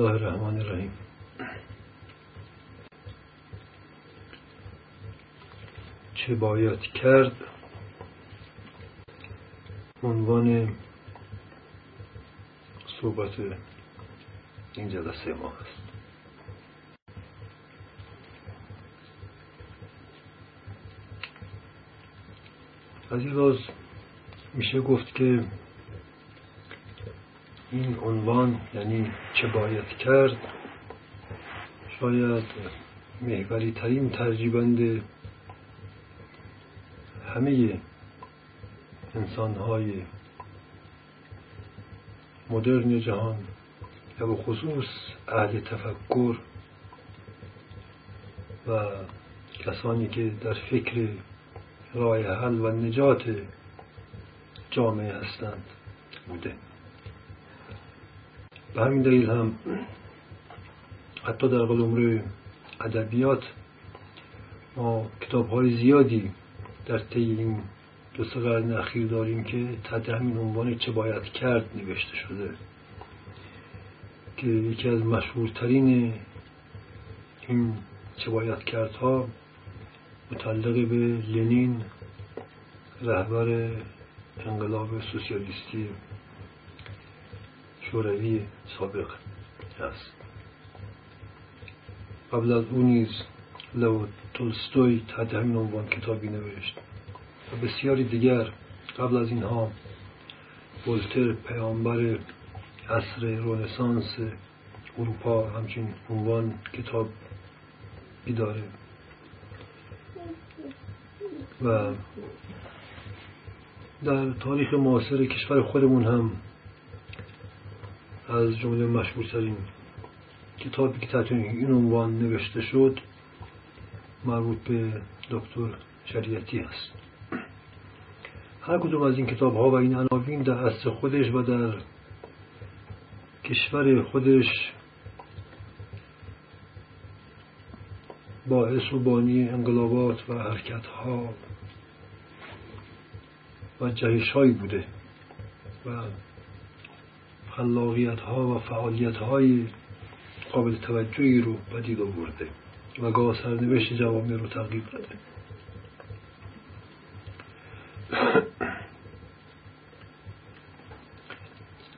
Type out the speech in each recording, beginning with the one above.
الله الرحمن الرحیم. چه باید کرد؟ عنوان صحبت این جلسه ما هست. از این راز میشه گفت که این عنوان یعنی چه باید کرد؟ شاید محوری ترین ترجیبند همه انسان های مدرن جهان و به خصوص اهل تفکر و کسانی که در فکر راه حل و نجات جامعه هستند بوده. به همین دلیل هم حتی در قلمرو ادبیات ما کتاب های زیادی در طی این دو سه قرن اخیر داریم که تحت همین عنوان چه باید کرد نوشته شده که یکی از مشهورترین این چه باید کردها متعلق به لنین رهبر انقلاب سوسیالیستی. شوروی سابق است. قبل از او نیز لو تولستوی تحت همین عنوان کتابی نوشت. و بسیاری دیگر قبل از اینها ولتر پیامبر عصر رونسانس اروپا همچین عنوان کتاب بیداره و در تاریخ معاصر کشور خودمون هم از جمله مشهورترین کتابی که تحت این عنوان نوشته شد مربوط به دکتر شریعتی است هر کدوم از این کتاب ها و این عناوین در اصل خودش و در کشور خودش باعث و بانی انقلابات و حرکت ها و جهش هایی بوده و خلاقیت ها و فعالیت های قابل توجهی رو بدید آورده و گاه سرنوشت جوامع رو تغییر داده.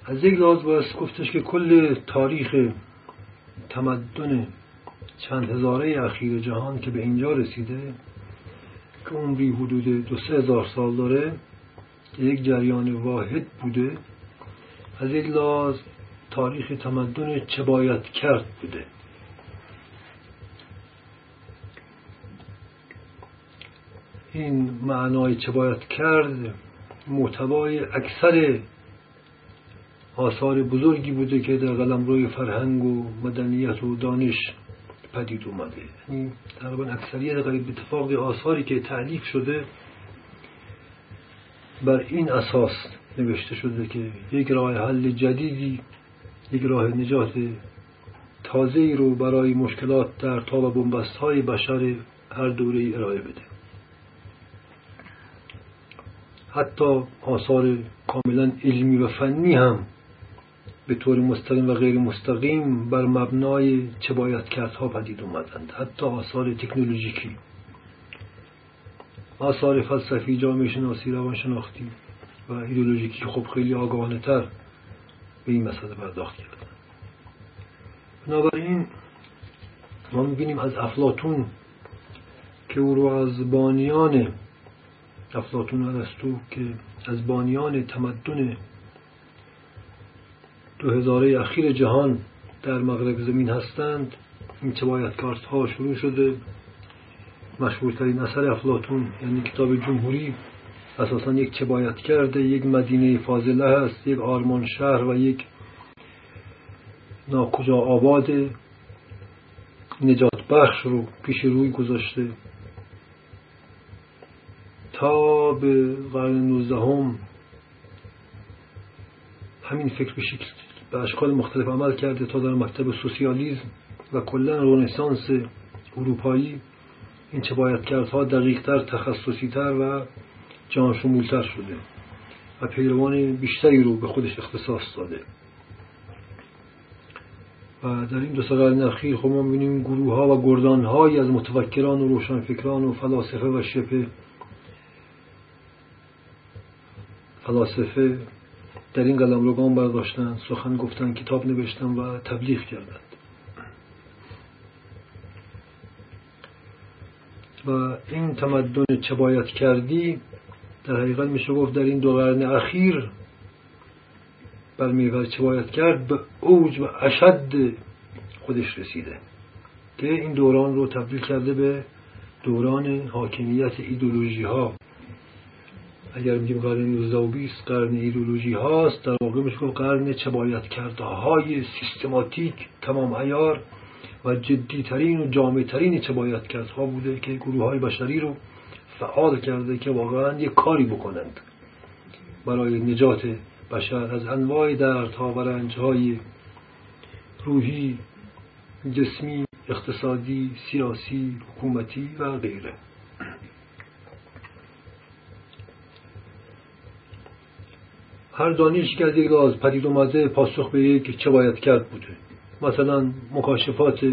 از یک لحاظ باید گفتش که کل تاریخ تمدن چند هزاره اخیر جهان که به اینجا رسیده که عمری حدود دو سه هزار سال داره یک جریان واحد بوده از یک لحاظ تاریخ تمدن چه باید کرد بوده؟ این معنای چه باید کرد محتوای اکثر آثار بزرگی بوده که در قلمروی فرهنگ و مدنیت و دانش پدید اومده. یعنی تقریبا اکثریت قریب اتفاق آثاری که تعلیف شده بر این اساس نوشته شده که یک راه حل جدیدی یک راه نجات تازه رو برای مشکلات در تاب و بنبست های بشر هر دوره ای ارائه بده. حتی آثار کاملا علمی و فنی هم به طور مستقیم و غیر مستقیم بر مبنای چه باید کردها پدید اومدند. حتی آثار تکنولوژیکی آثار فلسفی جامعه شناسی روان شناختی و ایدولوژیکی خب خیلی آگاهانه تر به این مسئله پرداخت کردن بنابراین ما می‌بینیم از افلاتون که او رو از بانیان افلاتون ارسطو که از بانیان تمدن دو هزاره اخیر جهان در مغرب زمین هستند این چه باید کارت ها شروع شده. مشهورترین اثر افلاتون یعنی کتاب جمهوری اساسا یک چه باید کرده یک مدینه فاضله هست یک آرمان شهر و یک ناکجا آباد. نجات بخش رو پیش روی گذاشته. تا به قرن نوزدهم همین فکر به شکل به اشکال مختلف عمل کرده تا در مکتب سوسیالیزم و کلا رونسانس اروپایی این چه باید کردها دقیقتر تخصصیتر و جان شمولتر شده و پیروان بیشتری رو به خودش اختصاص داده. و در این دو سال اخیر خب ما می‌بینیم گروه ها و گردان های از متفکران و روشنفکران و فلاسفه و شبه فلاسفه در این قلم رو گام برداشتن سخن گفتن کتاب نوشتن و تبلیغ کردند. و این تمدن چه باید کردی در حقیقت میشه گفت در این دو قرن اخیر بر چه باید کرد به اوج و اشد خودش رسیده. که این دوران رو تبدیل کرده به دوران حاکمیت ایدولوژی ها اگر میگیم قرن 19 و 20 قرن ایدولوژی هاست در واقع میشه قرن چه باید کرده های سیستماتیک تمام ایار و جدی ترین و جامع ترین چه باید کرد ها بوده که گروه های بشری رو فعال کرده که واقعا یک کاری بکنند. برای نجات بشر از انواع دردها و رنجهای روحی جسمی اقتصادی سیاسی حکومتی و غیره. هر دانش که از یک راز پدید اومده پاسخ به یک چه باید کرد بوده. مثلا مکاشفات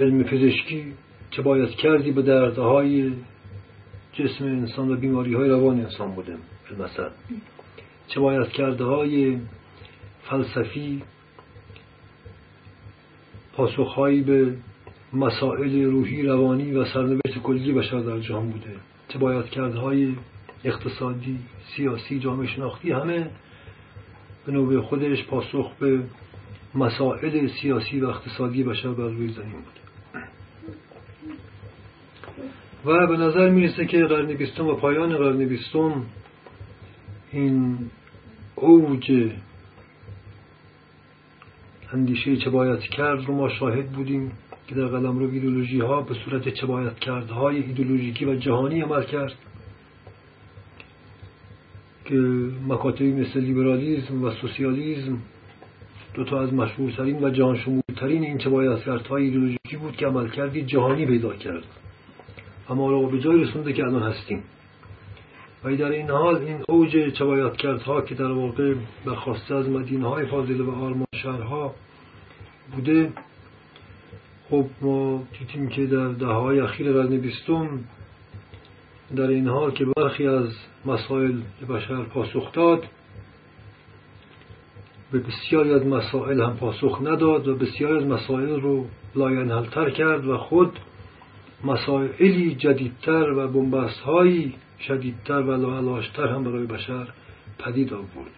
علم پزشکی چه باید کردی به دردهای جسم انسان و بیماری های روان انسان بوده مثلا. چه باید کرده های فلسفی پاسخهایی به مسائل روحی روانی و سرنوشت کلی بشر در جهان بوده. چه باید کرده های اقتصادی سیاسی جامعه شناختی همه به نوبه خودش پاسخ به مسائل سیاسی و اقتصادی بشر بر روی زمین بوده. و به نظر می‌رسه که قرن بیستم و پایان قرن بیستم این اوج اندیشه چه باید کرد رو ما شاهد بودیم که در قلم رو ایدولوژی ها به صورت چه باید کرد های ایدولوژیکی و جهانی عمل کرد که مکاتبی مثل لیبرالیزم و سوسیالیزم دو تا از مشهورترین و جهان شمولترین این چه باید کرد های ایدولوژیکی بود که عمل کردی جهانی پیدا کرد. اما رو به جای رسونده که الان هستیم. و در این حال این اوج کردها که در واقع برخواسته از مدینه های فاضله و آرمان شهرها بوده خب ما دیدیم که در دههای اخیر قرن بیستم در این حال که برخی از مسائل بشر پاسخ داد به بسیاری از مسائل هم پاسخ نداد و بسیاری از مسائل رو لاینحلتر کرد و خود مسائلی جدیدتر و بنبستهایی شدیدتر و لاعلاشتر هم برای بشر پدید آورد.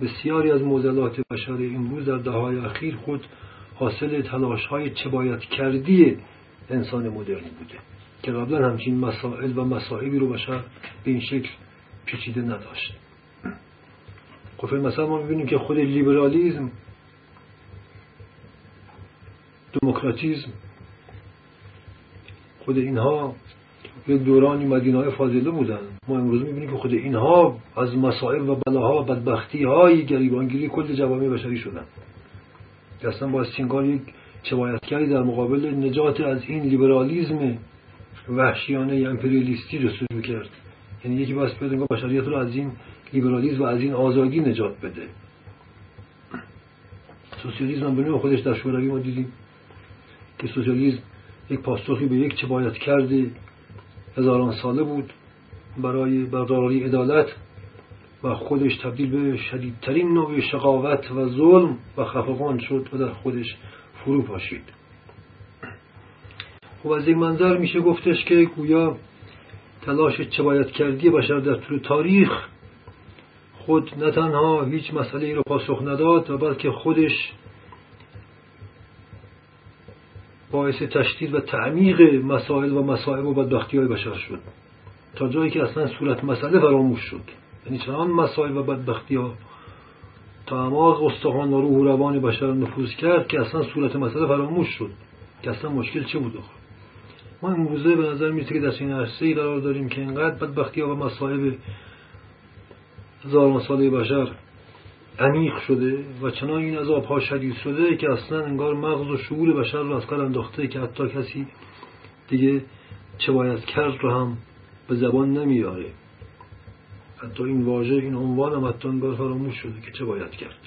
بسیاری از معضلات بشر امروز در دههای اخیر خود حاصل تلاش های چه باید کردی انسان مدرن بوده که قبلا همچین مسائل و مسائلی رو بشر به این شکل پیچیده نداشت. خب مثلا ما می‌بینیم که خود لیبرالیزم دموکراتیزم خود اینها یک دورانی مدینه فاضله بودن. ما امروز می‌بینیم که خود اینها از مسائل و بلاها و بدبختی های گریبانگیری کل جوامع بشری شدن. اصلا با سینگار یک کردی در مقابل نجات از این لیبرالیزم وحشیانه امپریالیستی جستجو کرد یعنی یکی باید بیاد بشریت رو از این لیبرالیزم و از این آزادی نجات بده. سوسیالیسم هم خودش در شوروی ما دیدیم. که سوسیالیسم یک پاسخی به یک چه باید کرده هزاران ساله بود برای برداری عدالت و خودش تبدیل به شدیدترین نوع شقاوت و ظلم و خفقان شد و در خودش فرو پاشید. خب از این منظر میشه گفتش که گویا تلاش چه باید کردی بشر در طول تاریخ خود نه تنها هیچ مسئله رو پاسخ نداد و بلکه خودش باعث تشدید و تعمیق مسائل و مسائل و بدبختی های بشر شد. تا جایی که اصلا صورت مسئله فراموش شد. یعنی چنان مسائل و بدبختی ها تا اعماق استخوان و روح و روان بشر نفوذ کرد که اصلا صورت مسئله فراموش شد. که اصلا مشکل چه بود آخر؟ ما امروزه به نظر می‌رسه که در این عرصه قرار داریم که اینقدر بدبختی ها و مسائل هزاران ساله بشر عمیق شده و چنان این از آبها شدید شده که اصلا انگار مغز و شعور بشر رو از کار انداخته که حتی کسی دیگه چه باید کرد رو هم به زبان نمیاره حتی این واژه این عنوان هم حتی انگار فراموش شده که چه باید کرد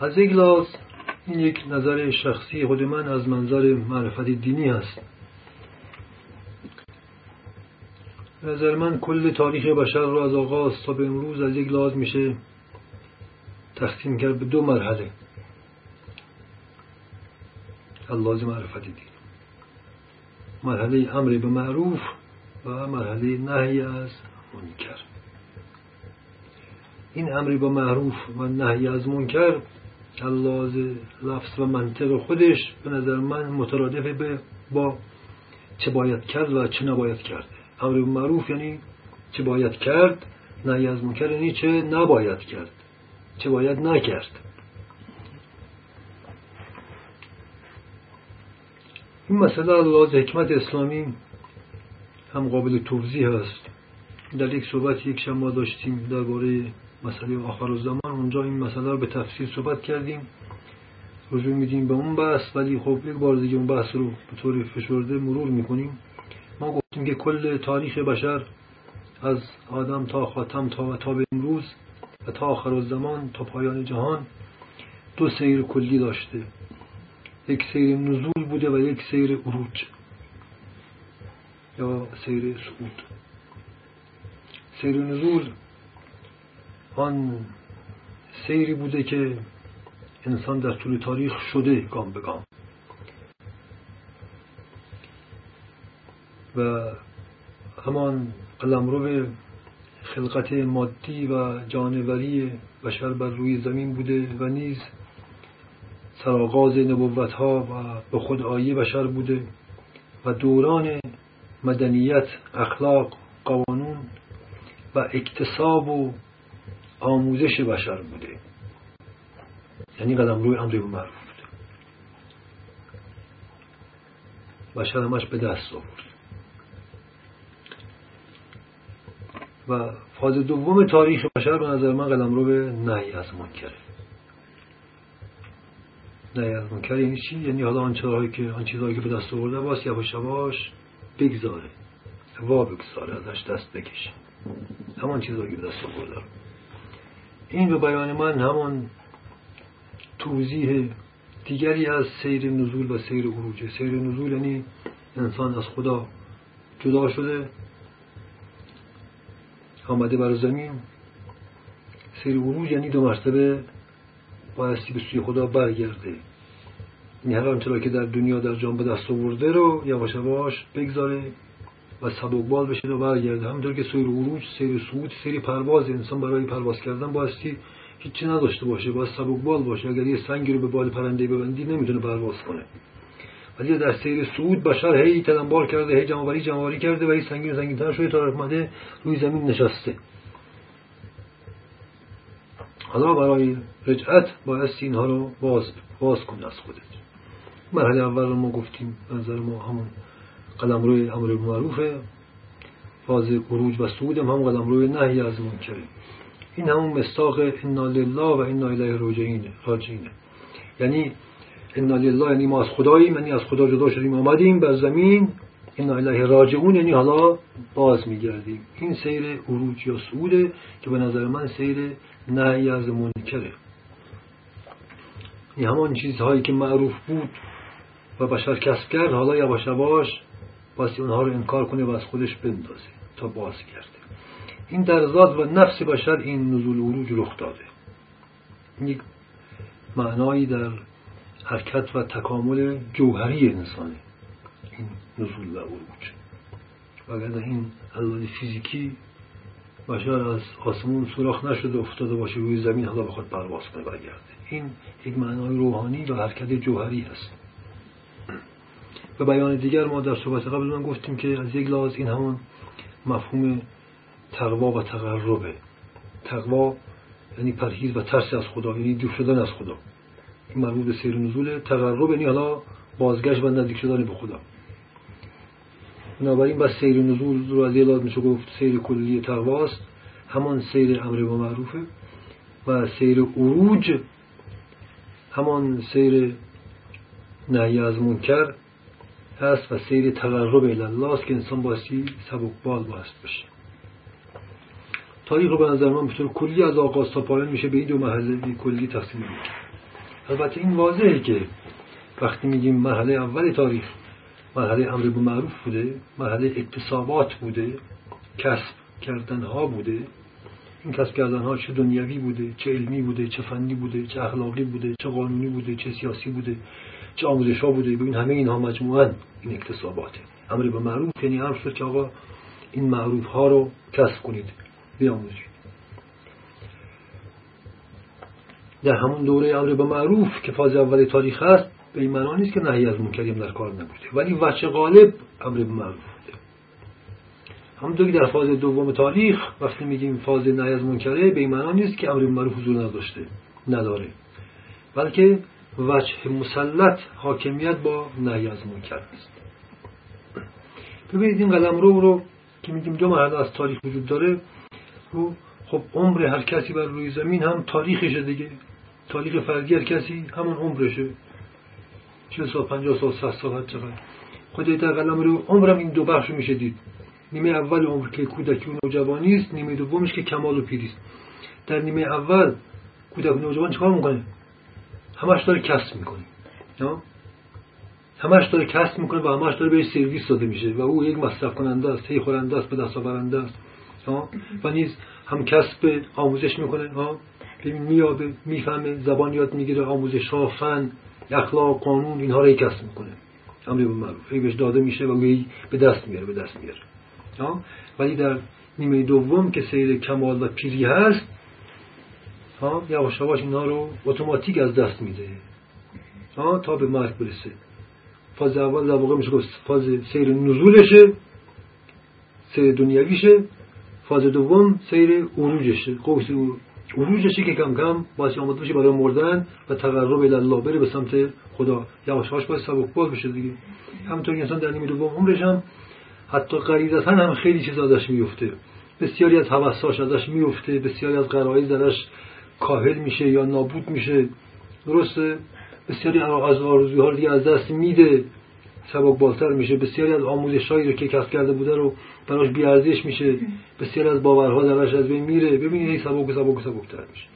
از یک این یک نظر شخصی خود من از منظر معرفت دینی است. نظر من کل تاریخ بشر را از آغاز تا به امروز از یک لحاظ میشه تقسیم کرد به دو مرحله. لازم معرفت دین. مرحله امر به معروف و مرحله نهی از منکر. این امر به معروف و نهی از منکر لحاظ لفظ و منطق خودش به نظر من مترادف به با چه باید کرد و چه نباید کرد. امر معروف یعنی چه باید کرد نهی از منکر یعنی چه نباید کرد چه باید نکرد. این مسئله لحاظ حکمت اسلامی هم قابل توضیح است. در یک صحبت یک شما داشتیم درباره مسئله آخر زمان اونجا این مسئله رو به تفصیل صحبت کردیم. رجوع میدیم به اون بحث ولی خب یک بار دیگه اون بحث رو به طور فشرده مرور می‌کنیم. ما گفتیم که کل تاریخ بشر از آدم تا خاتم تا و تا به امروز و تا آخر زمان تا پایان جهان دو سیر کلی داشته. یک سیر نزول بوده و یک سیر عروج. یا سیر سعود سیر نزول آن سیری بوده که انسان در طول تاریخ شده گام به گام. و همان قلمرو خلقت مادی و جانوری بشر بر روی زمین بوده و نیز سرآغاز نبوت ها و به خود آیه بشر بوده و دوران مدنیت اخلاق قانون و اکتساب و آموزش بشر بوده. یعنی قدم روی امر معروف بوده. بشر همش به دست آورد. و فاز دوم تاریخ بشر به نظر من قدم رو به نهی از منکره. نهی از منکر یعنی چی؟ یعنی حالا آن چیزهایی که آن چیزهایی که به دست آورده باز یواش یواش بگذاره. وا بگذاره ازش دست بکشه. همان چیزهایی که به دست آورده این به بیان من همان توضیح دیگری از سیر نزول و سیر عروجه سیر نزول یعنی انسان از خدا جدا شده آمده بر زمین. سیر عروج یعنی دو مرتبه بایستی به سوی خدا برگرده. این هر آنچه که در دنیا در جان به دست آورده رو یواش یواش بگذاره و سبکبال بشه و برگرده. همونطور که سیر عروج سیر صعود سیر پرواز انسان برای پرواز کردن بایستی هیچی نداشته باشه باید سبکبال باشه. اگر یه سنگی رو به بال پرنده ببندی نمی‌تونه پرواز کنه. ولی در سیر سعود بشر هی تدنبال کرده هی جمعوری جمعوری کرده و هی سنگین سنگین تر شده تا اومده روی زمین نشسته. حالا برای رجعت بایستی اینها رو باز باز کن از خودت. مرحله اول رو ما گفتیم نظر ما همون قدم روی امر معروفه فاز خروج و سعود هم, قدم روی نهی از منکره. این همون مستاق انا لله و انا الیه راجعینه. یعنی انا لله یعنی ما از خداییم یعنی از خدا جدا شدیم آمدیم بر زمین انا الیه راجعون یعنی حالا باز میگردیم این سیر عروج یا سعوده که به نظر من سیر نهی از منکره این همان چیزهایی که معروف بود و بشر کسب کرد حالا یواش یواش باسی اونها رو انکار کنه و از خودش بندازه تا باز کرده این در ذات و نفس بشر این نزول عروج رخ داده یک معنایی در حرکت و تکامل جوهری انسانه این نزول و عروج و اگر این علال فیزیکی بشر از آسمون سوراخ نشده افتاده باشه روی زمین حالا بخواد پرواز کنه برگرده. این یک معنای روحانی و حرکت جوهری هست. به بیان دیگر ما در صحبت قبل من گفتیم که از یک لحاظ این همون مفهوم تقوا و تقربه. تقوا یعنی پرهیز و ترس از خدا یعنی دور شدن از خدا. مربوط به سیر نزول تقرب یعنی حالا بازگشت و نزدیک شدن به خدا. بنابراین بس سیر نزول رو از یه میشه گفت سیر کلی تقواست. همان سیر امر با معروفه و سیر عروج. همان سیر نهی از منکر هست و سیر تقرب الله است که انسان باسی سبکبال باست بشه تاریخ رو به نظر من به کلی از آغاز پایان میشه به این دو محله کلی تقسیم میشه البته این واضحه که وقتی میگیم مرحله اول تاریخ مرحله امر به معروف بوده مرحله اکتسابات بوده کسب کردن ها بوده. این کسب کردن ها چه دنیوی بوده چه علمی بوده چه فنی بوده چه اخلاقی بوده چه قانونی بوده چه سیاسی بوده چه آموزش ها بوده. ببین همه اینها مجموعا این اکتساباته. امر به معروف یعنی امر شد که آقا این معروف ها رو کسب کنید بیاموزید. در همون دوره امر به معروف که فاز اول تاریخ هست به این معنا نیست که نهی از منکری در کار نبوده. ولی وچه غالب امر به معروف بوده. همونطور که در فاز دوم تاریخ وقتی میگیم فاز نهی از منکره به این معنا نیست که امر به معروف حضور نداشته نداره. بلکه وجه مسلط حاکمیت با نهی از منکر است. ببینید این قلم رو رو که میگیم دو مرحله از تاریخ وجود داره رو خب عمر هر کسی بر روی زمین هم تاریخشه دیگه تاریخ هر کسی همون عمرشه چه سال پنجاه سال ست سال هر چقدر. خدای قلم رو عمرم این دو بخش میشه دید. نیمه اول عمر که کودکی و نوجوانی است نیمه دومش که کمال و پیری است. در نیمه اول کودک و نوجوان چیکار می‌کنه؟ همش داره کسب می‌کنه. همش داره کسب می‌کنه و همش داره بهش سرویس داده میشه و او یک مصرف کننده است هی خورنده است به دست آورنده است. و نیز هم کسب آموزش می‌کنه. ها؟ میابه می‌فهمه زبان یاد می‌گیره آموزش ها فن اخلاق قانون اینها رو کسب می‌کنه. امر به معروف بهش داده میشه و به دست میاره به دست میاره. ولی در نیمه دوم که سیر کمال و پیری هست ها یواش یواش اینا رو اتوماتیک از دست میده. ها تا به مرگ برسه. فاز اول در واقع میشه گفت فاز سیر نزولشه سیر دنیویشه فاز دوم سیر عروجشه. قوس عروجشه که کم کم باعث آمد بشه برای مردن و تقرب الله بره به سمت خدا. یواش یواش باید سبک باز بشه دیگه. همونطور انسان در نیمه دوم عمرش هم حتی غریزتا هم خیلی چیز ازش میفته. بسیاری از حوثاش ازش میفته بسیاری از غرایز ازش کاهل میشه یا نابود میشه. درسته؟ بسیاری از آرزوها رو دیگه از دست میده. سبک بالتر میشه. بسیاری از آموزش هایی رو که کسب کرده بوده رو براش بیارزش میشه. بسیاری از باورها درش از بین میره. ببینید این سبک و سبک و سبکتر میشه.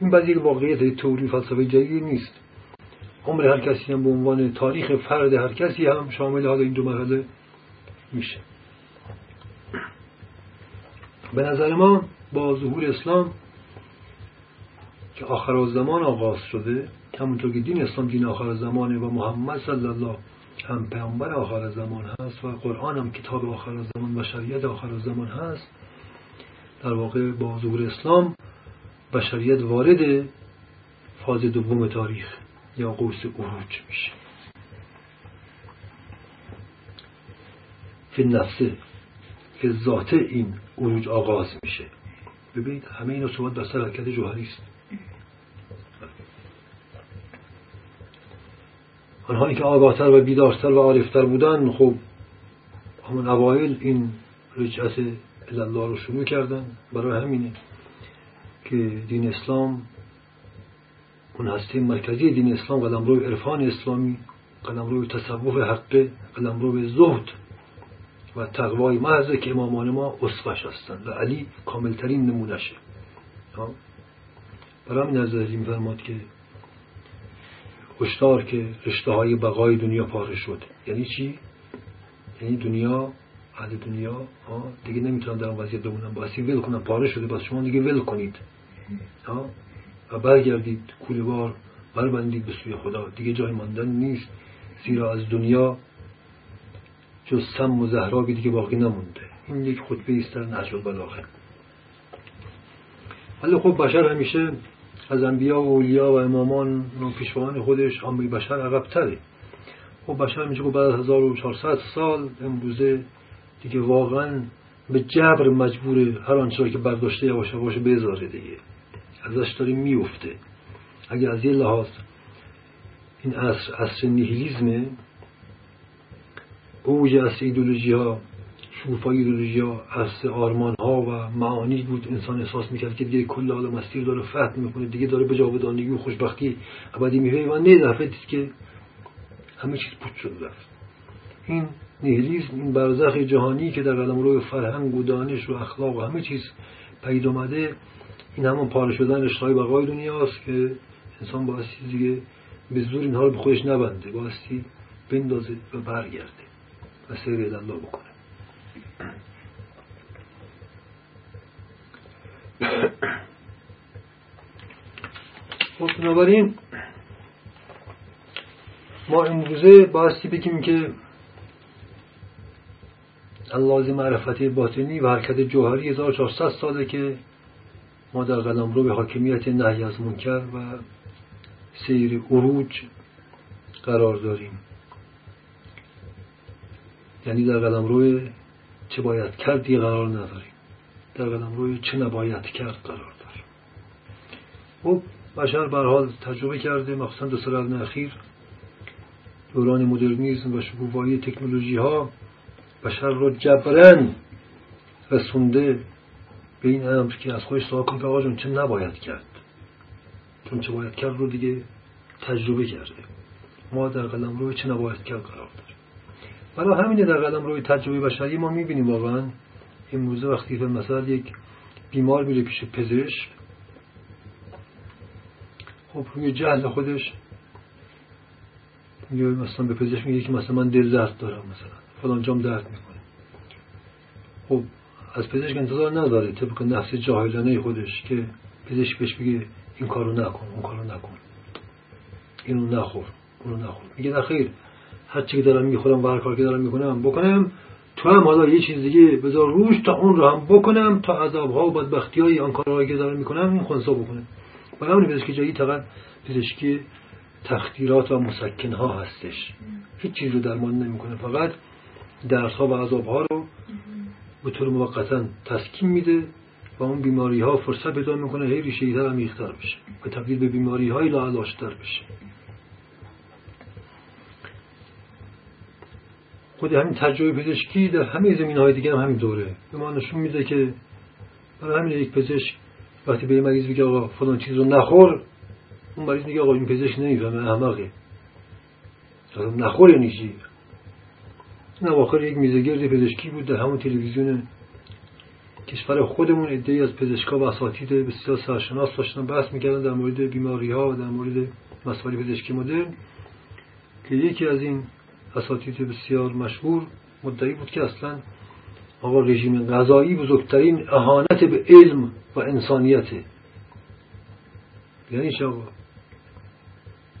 این بعد یک واقعیت توری فلسفه جدید نیست. عمر هر کسی هم به عنوان تاریخ فرد هر کسی هم شامل حال این دو مرحله میشه. به نظر ما با ظهور اسلام که آخر زمان آغاز شده همونطور که دین اسلام دین آخر زمانه و محمد صلی الله هم پیامبر آخر زمان هست و قرآن هم کتاب آخر زمان و شریعت آخر زمان هست. در واقع با ظهور اسلام بشریت وارد فاز دوم تاریخ یا قوس عروج میشه. فی نفسه فی ذات این عروج آغاز میشه. ببینید همه این صحبت بستر حرکت جوهری است. آنهایی که آگاهتر و بیدارتر و عارفتر بودن خب همون اوایل این رجعت الله رو شروع کردن. برای همینه که دین اسلام اون هسته مرکزی دین اسلام قدم روی عرفان اسلامی قدم روی تصوف حقه قدم روی زهد و تقوای محضه که امامان ما اصفش هستند و علی کاملترین نمونشه برای همین از میفرماد که هشدار که رشته های بقای دنیا پاره شد. یعنی چی؟ یعنی دنیا اهل دنیا دیگه نمی‌تونن در وضعیت بمونن. باسی ول کنن. پاره شده بس شما دیگه ول کنید. و برگردید کوله بربندید به سوی خدا. دیگه جای ماندن نیست. زیرا از دنیا جز سم و زهرابی دیگه باقی نمونده. این یک خطبه است در نهج البلاغه ولی خب بشر همیشه از انبیا و اولیا و امامان و پیشوان خودش عامه بشر عقبتره. خب بشر میشه که بعد از 1400 سال امروزه دیگه واقعا به جبر مجبور هر آنچه که برداشته یواش یواش بذاره دیگه. ازش داره میفته اگر از یه لحاظ این عصر عصر نیهیلیزمه اوج از ایدولوژی ها ایدولوژی ها از آرمان ها و معانی بود. انسان احساس می‌کرد که دیگه کل عالم هستی داره فتح می‌کنه دیگه داره به جاودانگی و خوشبختی ابدی میوه و نه دفعه که همه چیز پوچ شد رفت. این نیهیلیسم این برزخ جهانی که در قلم روی فرهنگ و دانش و اخلاق و همه چیز پید اومده این همون پاره شدن رشتهای بقای دنیاست که انسان بایستی دیگه به زور اینها رو به خودش نبنده بایستی بندازه و برگرده و سیر الله بکنه. خب بنابراین ما امروزه بایستی بگیم که اللازم معرفت باطنی و حرکت جوهری 1400 ساله که ما در قلم رو به حاکمیت نهی از منکر و سیر عروج قرار داریم. یعنی در قلم روی چه باید کردی قرار نداریم. در قلم روی چه نباید کرد قرار داریم. خب بشر برحال تجربه کرده مخصوصا دو سال اخیر. دوران مدرنیزم و شکوفایی تکنولوژی ها بشر رو جبرن رسونده به این امر که از خودش سوال کن آقا چه نباید کرد؟ چون چه باید کرد رو دیگه تجربه کرده. ما در قلم روی چه نباید کرد قرار داریم برای همینه در قلم روی تجربه بشری ما می‌بینیم واقعا امروزه وقتی به مثلا یک بیمار میره پیش پزشک خب روی جهل خودش میگه مثلا به پزشک میگه که مثلا من دل درد دارم مثلا فلان جام درد می‌کنه. خب از پزشک انتظار نداره طبق نفس جاهلانه خودش که پزشک بهش بگه این کارو نکن اون کارو نکن. اینو نخور اونو نخور. میگه نه خیر هر چی که دارم می‌خورم و هر کار که دارم می‌کنم بکنم تو هم حالا یه چیز دیگه بذار روش تا اون رو هم بکنم تا عذاب ها و بدبختی های آن کارهایی که دارم می‌کنم این خونسا بکنم برای همین پزشکی جایی فقط پزشکی تخدیرات و مسکن ها هستش. هیچ چیز رو درمان نمی‌کنه فقط درس ها و عذاب ها رو به طور موقتا تسکین میده و اون بیماری ها فرصت پیدا می‌کنه هی ریشه تر عمیق‌تر بشه و تبدیل به بیماری های لاعلاشتر بشه. خود همین تجربه پزشکی در همه زمین های دیگه هم همین دوره. به ما نشون میده که برای همین یک پزشک وقتی به مریض بگه آقا فلان چیز رو نخور اون مریض میگه آقا این پزشک نمی‌فهمه احمقه. نخور یعنی چی؟ این اواخر یک میزگرد پزشکی بود در همون تلویزیون کشور خودمون ادهی از پزشکا و اساتید بسیار سرشناس داشتن بحث می‌کردن در مورد بیماری ها و در مورد مسائل پزشکی مدرن که یکی از این اساتید بسیار مشهور مدعی بود که اصلا آقا رژیم غذایی بزرگترین اهانت به علم و انسانیته. یعنی چه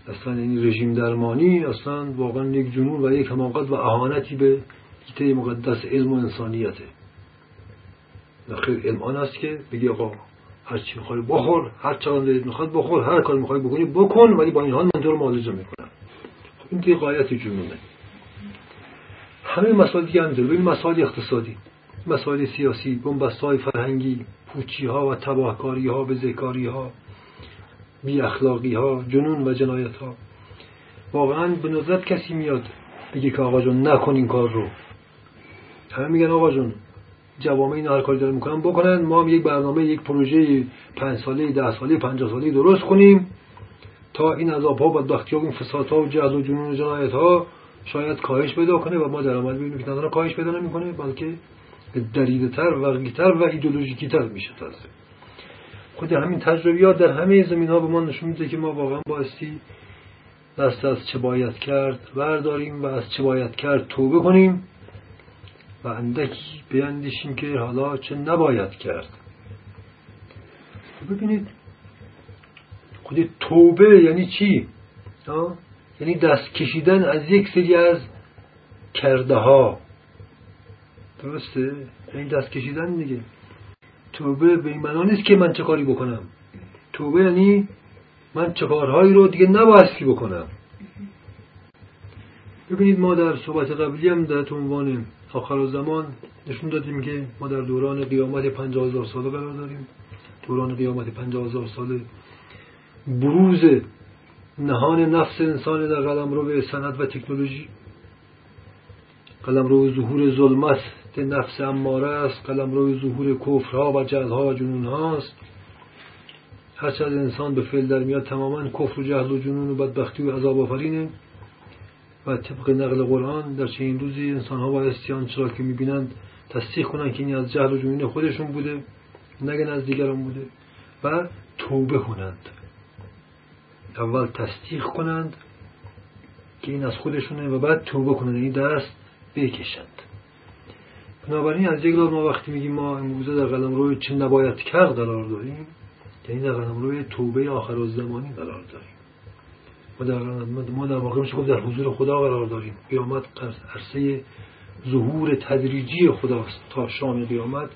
اصلا این رژیم درمانی اصلا واقعا یک جنون و یک حماقت و اهانتی به گیته مقدس علم و انسانیته. خیر علم آن است که بگی آقا هر چی می‌خوای بخور هر چقدر می‌خواد بخور هر کار می‌خوای بکنی بکن ولی با این حال من تو رو می‌کنم. خب این دیگه قایت جنونه. همه مسائل دیگه هم داره مسائل اقتصادی مسائل سیاسی بنبست های فرهنگی پوچی ها و تباهکاری ها بزهکاری ها بی اخلاقی ها جنون و جنایت ها واقعا به نظرت کسی میاد بگه که آقا جون نکن این کار رو. همه میگن آقا جون جوامع این هر کاری دارن می‌کنن بکنن. ما هم یک برنامه یک پروژه پنج ساله ده ساله پنجاه ساله درست کنیم تا این عذاب ها و بدبختی ها و فساد ها و جهل و جنون و جنایت ها شاید کاهش پیدا کنه و ما در عمل ببینیم که نه کاهش پیدا نمی‌کنه بلکه دریده تر و تر و ایدولوژیکی تر میشه تازه. خود همین تجربیات در همه زمین ها به ما نشون میده که ما واقعا بایستی دست از چه باید کرد برداریم و از چه باید کرد توبه کنیم و اندکی بیندیشیم که حالا چه نباید کرد. ببینید خود توبه یعنی چی؟ یعنی دست کشیدن از یک سری از کرده ها درسته؟ یعنی دست کشیدن دیگه. توبه به این معنا نیست که من چه کاری بکنم. توبه یعنی من چه کارهایی رو دیگه نبایستی بکنم. ببینید ما در صحبت قبلی هم در عنوان آخر زمان نشون دادیم که ما در دوران قیامت پنجاه هزار ساله قرار داریم. دوران قیامت پنجاه هزار ساله. بروز نهان نفس انسان در قلم رو به سند و تکنولوژی. قلم رو ظهور ظلمت نفس اماره است. قلم روی ظهور کفرها و جهلها و جنون هاست. هرچه از انسان به فعل در میاد تماما کفر و جهل و جنون و بدبختی و عذاب آفرینه. و طبق نقل قرآن در چنین روزی انسان ها استیان چرا که می‌بینند تصدیق کنند که این از جهل و جنون خودشون بوده نگن از دیگران بوده. و توبه کنند. اول تصدیق کنند که این از خودشونه و بعد توبه کنند این یعنی دست بکشند. بنابراین از یک ما وقتی میگیم ما امروزه در قلم روی چه نباید کرد قرار داریم یعنی در قلم روی توبه آخر زمانی قرار داریم. ما در, ما در واقع میشه در حضور خدا قرار داریم. قیامت عرصه ظهور تدریجی خداست تا شام قیامت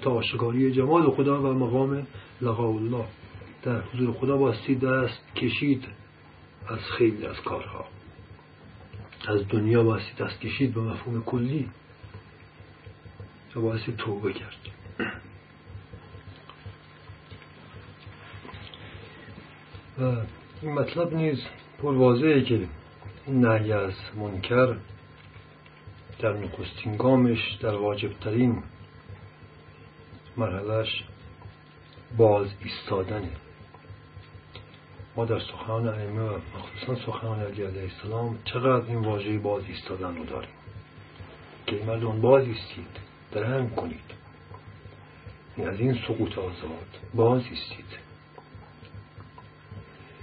تا آشکاری جمال خدا و مقام لقاء الله. در حضور خدا باستی دست کشید از خیلی از کارها. از دنیا باستی دست کشید به مفهوم کلی و باستی توبه کرد. و این مطلب نیز پر واضحه که این نهی از منکر در نخستین گامش در واجبترین مرحلهش باز ایستادنه. ما در سخنان ائمه و مخصوصا سخنان علی علیه السلام چقدر این واژه باز ایستادن رو داریم که مردم باز ایستید درنگ کنید. از این سقوط آزاد باز ایستید.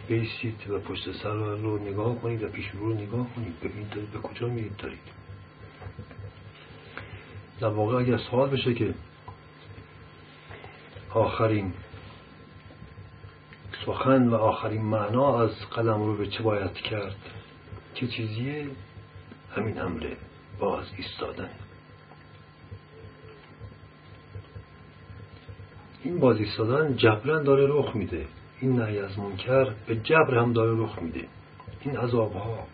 بیستید و پشت سر رو نگاه کنید و پیش رو نگاه کنید. ببینید به کجا میرید دارید؟ در واقع اگر سوال بشه که آخرین سخن و آخرین معنا از قلم رو به چه باید کرد؟ چه چیزیه؟ همین امر باز ایستادن. این باز ایستادن جبران داره رخ میده. این نهی از منکر به جبر هم داره رخ میده. این عذاب ها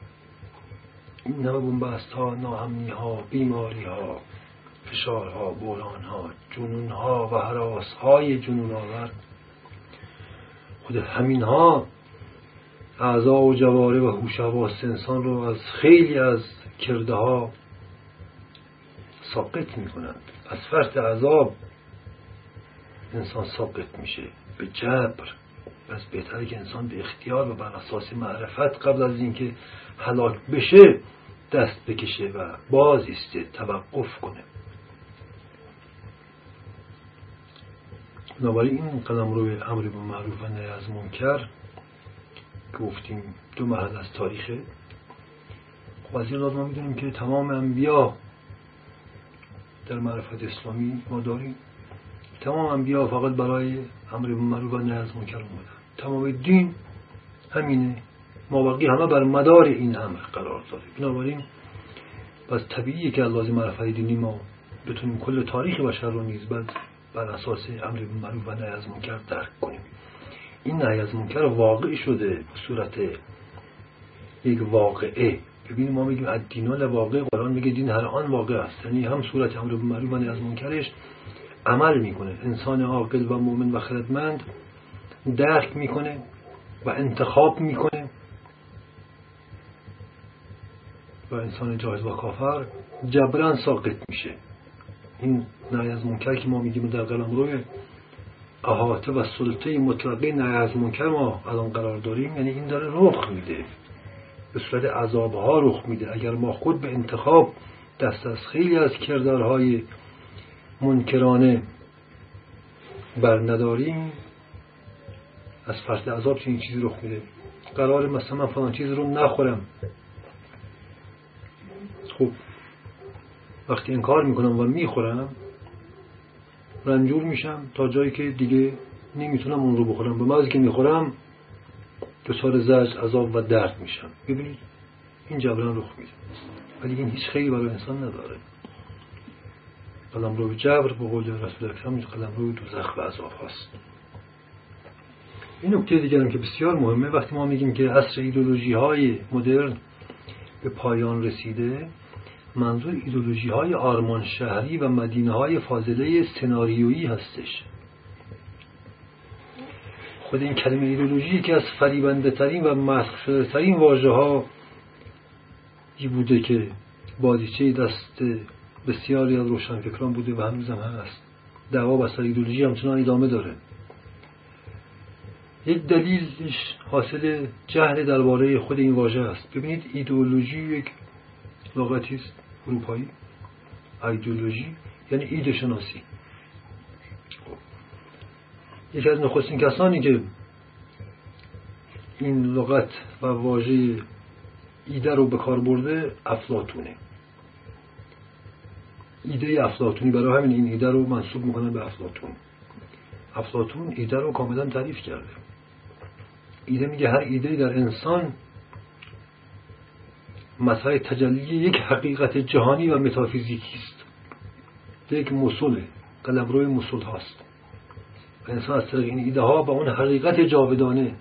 این همه بومبست ها ناهمنی ها بیماری ها فشارها بولانها جنونها و حراس های جنون آور خود همین ها اعضا و جواره و هوش انسان رو از خیلی از کرده ها ساقط می کنند از فرط عذاب انسان ساقط میشه. به جبر. پس بهتره که انسان به اختیار و بر اساس معرفت قبل از اینکه هلاک بشه دست بکشه و باز ایسته توقف کنه. بنابراین این قدم روی امر به معروف و نهی از منکر گفتیم دو محل از تاریخه. خب از ما می‌دونیم که تمام انبیا در معرفت اسلامی ما داریم. تمام انبیا فقط برای امر به معروف و نهی از منکر اومدن. تمام دین همینه. ما باقی همه بر مدار این امر قرار داره بنابراین پس طبیعیه که لازم معرفت دینی ما بتونیم کل تاریخ بشر رو نیز بعد بر اساس امر معروف و نهی از منکر درک کنیم. این نهی از منکر واقعی شده به صورت یک واقعه. ببینیم ما میگیم از دینال واقع قرآن میگه دین هر آن واقع است. یعنی هم صورت امر معروف و نهی از منکرش عمل می‌کنه. انسان عاقل و مؤمن و خردمند درک می‌کنه و انتخاب می‌کنه و انسان جاهز و کافر جبران ساقط میشه. این نهی از منکر که ما میگیم در قلم روی احاطه و سلطه مطلقه نهی از منکر ما الان قرار داریم یعنی این داره رخ میده به صورت عذاب ها رخ میده. اگر ما خود به انتخاب دست از خیلی از کردارهای منکرانه بر نداریم از فرد عذاب چنین چیزی رخ میده. قرار مثلا من فلان چیز رو نخورم. خب وقتی انکار می‌کنم و می‌خورم رنجور میشم تا جایی که دیگه نمی‌تونم اون رو بخورم. به مازی که می‌خورم دچار زجر عذاب و درد میشم. ببینید این جبران رخ میده. ولی این هیچ خیلی برای انسان نداره. قلم رو جبر به قول رسول اکرم قلم رو دوزخ و عذاب هست این نکته دیگرم که بسیار مهمه وقتی ما میگیم که عصر ایدولوژی های مدرن به پایان رسیده منظور ایدولوژی های آرمان شهری و مدینه های فاضله سناریویی هستش. خود این کلمه ایدولوژی که از فریبنده ترین و مسخ ترین واژه ها بوده که بازیچه دست بسیاری از روشنفکران بوده و هنوز هم هست. دعوا بسر ایدولوژی همچنان ادامه داره. یک دلیلش حاصل جهل درباره خود این واژه است. ببینید ایدئولوژی یک لغتی است. اروپایی ایدئولوژی یعنی ایده شناسی. یکی از نخستین کسانی که این لغت و واژه ایده رو به کار برده افلاتونه ایده افلاتونی برای همین این ایده رو منصوب می‌کنن به افلاتون افلاتون ایده رو کاملا تعریف کرده. ایده میگه هر ایده در انسان مسئله تجلی یک حقیقت جهانی و متافیزیکی است. یک مسله قلمروی مسل هاست. انسان از طریق این ایده ها با اون حقیقت جاودانه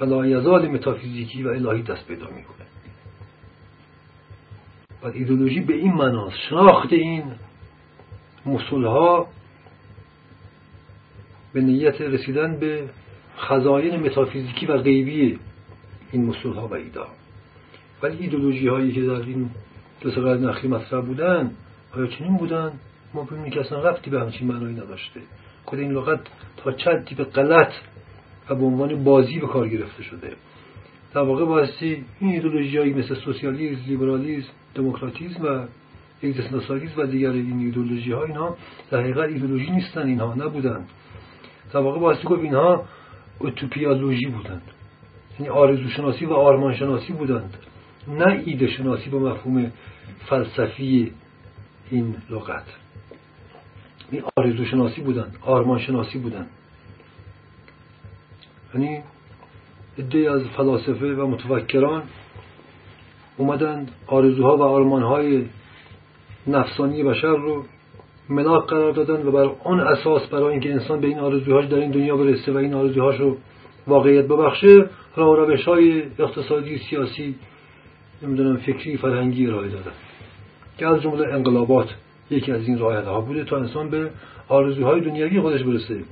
و لایزال متافیزیکی و الهی دست پیدا می‌کنه و ایدولوژی به این مناست شناخت این مسل ها به نیت رسیدن به خزاین متافیزیکی و غیبی این مسل ها و ایده ولی ایدولوژی هایی که در این دو سه قرن مطرح بودن آیا چنین بودن؟ ما ببینیم که اصلا رفتی به همچین معنایی نداشته. خود این لغت تا چند تیپ غلط و به عنوان بازی به کار گرفته شده. در واقع بایستی این ایدولوژی مثل سوسیالیسم لیبرالیسم دموکراتیسم و اگزیستانسیالیسم و دیگر این ایدولوژی ها اینها در حقیقت ایدولوژی نیستن اینها نبودند در واقع بایستی گفت اینها اوتوپیالوژی بودند. یعنی آرزو شناسی و آرمان شناسی بودند. نه ایده شناسی به مفهوم فلسفی این لغت. این آرزو شناسی بودن آرمان شناسی بودن. یعنی عده از فلاسفه و متفکران اومدند آرزوها و آرمانهای نفسانی بشر رو ملاق قرار دادن و بر آن اساس برای اینکه انسان به این آرزوهاش در این دنیا برسه و این آرزوهاش رو واقعیت ببخشه راه روش های اقتصادی سیاسی نمی‌دونم فکری فرهنگی ارائه دادن که از جمله انقلابات یکی از این راه ها بوده تا انسان به آرزوهای دنیوی خودش برسه.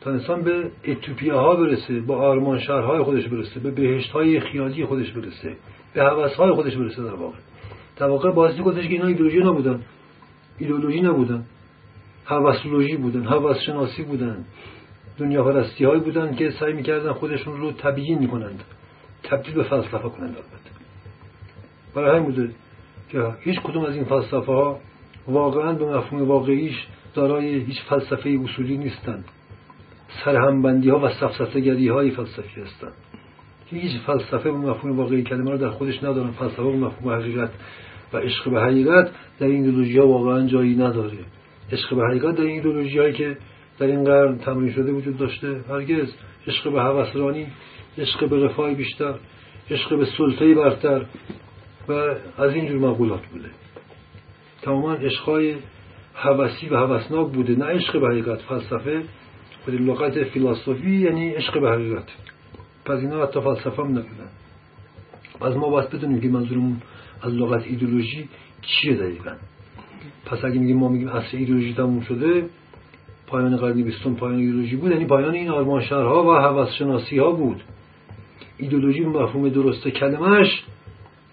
تا انسان به اتوپیا ها برسه با آرمان شهرهای خودش برسه به بهشت های خیالی خودش برسه به حوث های خودش برسه در واقع. در واقع بازی گفتش که اینا ایدولوژی نبودن. ایدولوژی نبودن. هوسولوژی بودن هوس شناسی بودن. دنیا پرستی بودن که سعی می‌کردن خودشون رو تبیین می‌کنند تبدیل به فلسفه کنند البته. برای همین بوده که هیچ کدوم از این فلسفه ها واقعا به مفهوم واقعیش دارای هیچ فلسفه اصولی نیستند. سرهمبندی ها و سفسطگری های فلسفی هستند. هیچ فلسفه به مفهوم واقعی کلمه رو در خودش ندارن. فلسفه به مفهوم حقیقت و عشق به حقیقت در این ایدولوژی ها واقعا جایی نداره. عشق به حقیقت در این ایدولوژی که در این قرن تمرین شده وجود داشته هرگز. عشق به هوسرانی عشق به رفاه بیشتر عشق به سلطه برتر و از اینجور مقولات بوده. تماما عشقهای هوسی و هوسناک بوده نه عشق به حقیقت فلسفه خود لغت فیلاسوفی یعنی عشق به حقیقت. پس اینا حتی فلسفه هم نبودن. از ما باید بدونیم که منظورمون از لغت ایدولوژی چیه دقیقا. پس اگه میگیم ما میگیم اصل ایدولوژی تموم شده پایان قرن بیستم پایان ایدولوژی بود یعنی پایان این آرمان شهرها و حوث شناسی ها بود. ایدولوژی مفهوم درست کلمش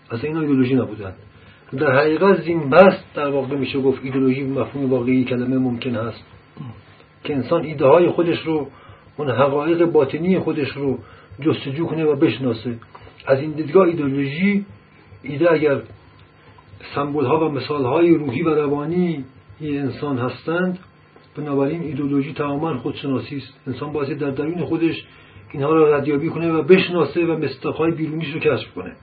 از این ایدولوژی نبودن. در حقیقت زین بست در واقع میشه گفت ایدولوژی مفهوم واقعی کلمه ممکن هست. که انسان ایده های خودش رو اون حقایق باطنی خودش رو جستجو کنه و بشناسه. از این دیدگاه ایدولوژی ایده اگر سمبول ها و مثال های روحی و روانی انسان هستند بنابراین ایدولوژی تماما خودشناسی است. انسان باید در درون خودش اینها را ردیابی کنه و بشناسه و مستقای بیرونیش رو کشف کنه.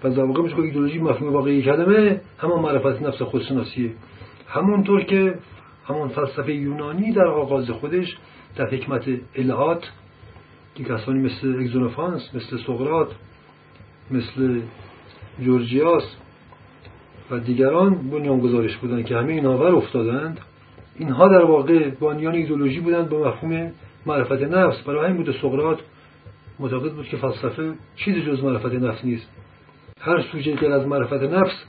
پس در واقع میشه ایدولوژی مفهوم واقعی کلمه همون معرفت نفس خودشناسیه. همونطور که همون فلسفه یونانی در آغاز خودش در حکمت الهات که کسانی مثل اگزونوفانس مثل سقراط مثل جورجیاس و دیگران بنیانگذارش بودند که همه اینها ور افتادند اینها در واقع بانیان ایدولوژی بودند به مفهوم معرفت نفس. برای همین بوده سقراط معتقد بود که فلسفه چیزی جز معرفت نفس نیست. هر سوژه غیر از معرفت نفس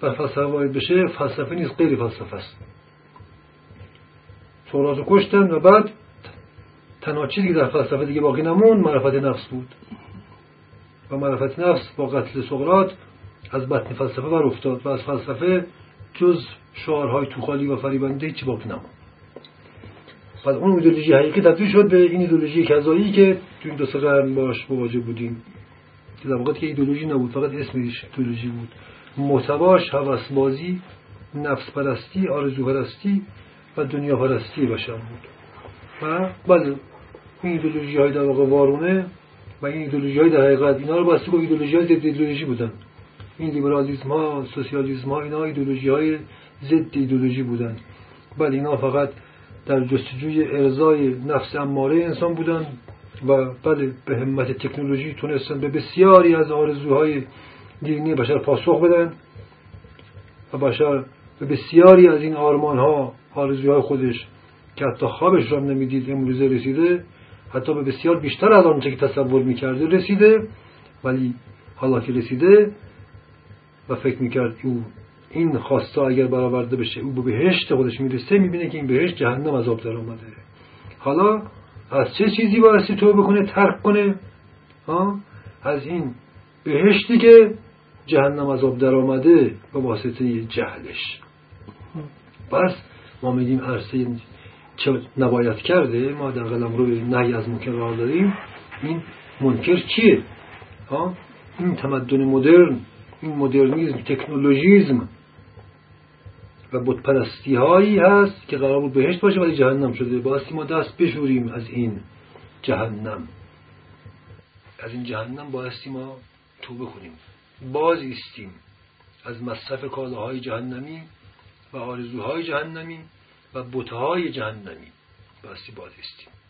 بر فلسفه وارد بشه فلسفه نیست غیر فلسفه است. سقراط رو کشتن و بعد تنها چیزی که در فلسفه دیگه باقی نمون معرفت نفس بود. و معرفت نفس با قتل سقراط از بطن فلسفه بر افتاد و از فلسفه جز شعارهای توخالی و فریبنده هیچی باقی نمون بعد اون ایدولوژی حقیقی تبدیل شد به این ایدولوژی کذایی که تو این دو سه قرن باش مواجه بودیم که در واقع که ایدولوژی نبود فقط اسمش ایدولوژی بود. محتواش بازی نفس پرستی آرزو پرستی و دنیا پرستی بشر بود. و بله این ایدولوژی های در واقع وارونه و این ایدولوژی های در حقیقت اینا رو باستی با ایدولوژی های ضد ایدولوژی بودن. این لیبرالیسم ها سوسیالیسم ها اینا ایدولوژی های ضد ایدولوژی بودن. بله اینا فقط در جستجوی ارزای نفس اماره انسان بودن و بله به همت تکنولوژی تونستن به بسیاری از آرزوهای دینی بشر پاسخ بدن و بشر به بسیاری از این آرمان ها آرزوهای خودش که حتی خوابش را نمی‌دید امروزه رسیده حتی به بسیار بیشتر از آنچه که تصور می‌کرده رسیده ولی حالا که رسیده و فکر می‌کرد او این خواسته اگر برآورده بشه او به بهشت خودش می‌رسه می‌بینه که این بهشت جهنم عذاب در آمده حالا از چه چیزی بایستی تو بکنه ترک کنه؟ از این بهشتی که جهنم عذاب در آمده به واسطه جهلش. پس ما میگیم عرصه چه نباید کرده ما در قلم روی نهی از منکر داریم این منکر چیه ها؟ این تمدن مدرن. این مدرنیزم تکنولوژیزم و بتپرستی هایی هست که قرار بود بهشت باشه ولی جهنم شده. باستی ما دست بشوریم از این جهنم. از این جهنم بایستی ما توبه کنیم. باز ایستیم از مصرف کالاهای جهنمی و آرزوهای جهنمی و بتهای جهنمی. بایستی باز ایستیم